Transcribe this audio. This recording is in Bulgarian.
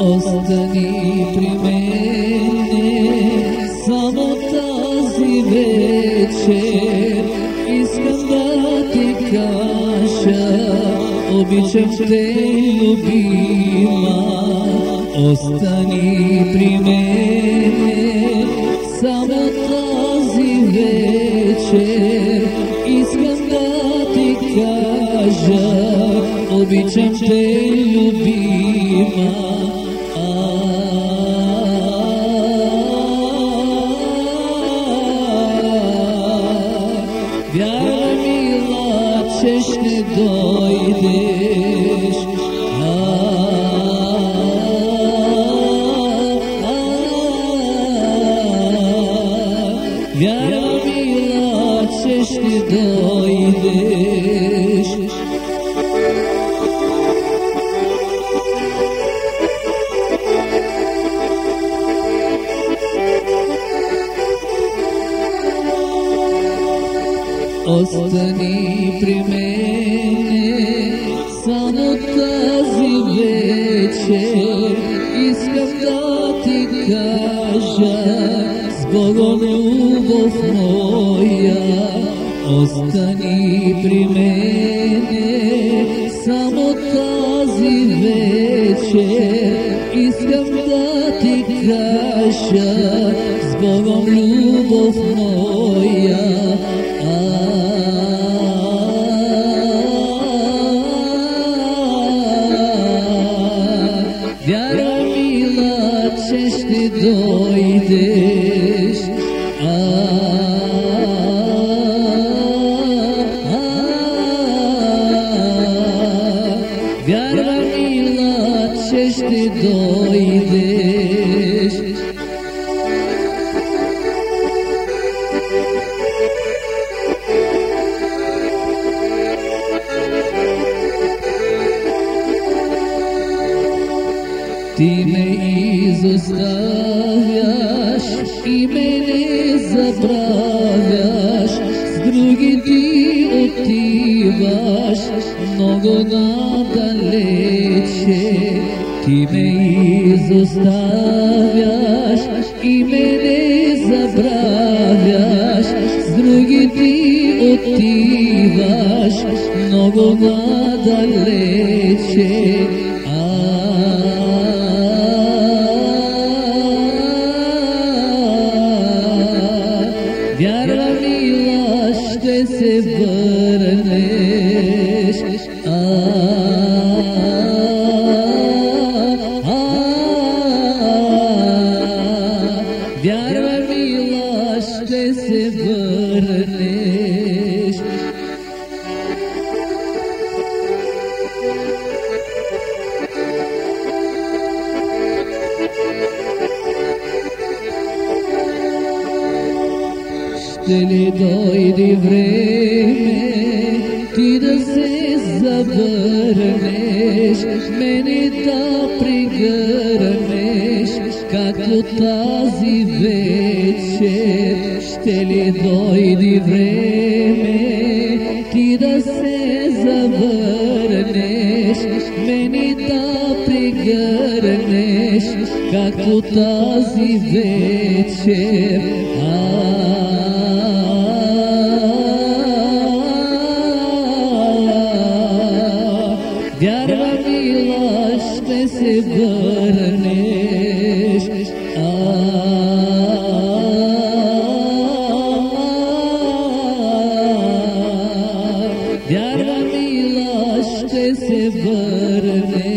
Ostani pri mene Samo tazi večer Iskam da ti kaša Običem te ljubima. Ostani pri mene Samo tazi večer Iskam da ti kaša Običem te lubi. Yer milat çeşni doydur Остани при мене само тази вечер. Искам да ти кажа с Богом любов моя. Остани при мене само тази вечер. Искам да ти кажа с Богом любов моя. door. Ти ме изоставяш и ме не забравяш, с други ти отиваш много надалече. Ти ме изоставяш и ме не забравяш, с други ти отиваш много надалече. da Ще ли дойде време ти да се завърнеш, мене да пригърнеш, както тази вечер. Ще ли дойде време ти да се завърнеш, мене да пригърнеш, както тази вечер. Вярва रमी लाश से वरने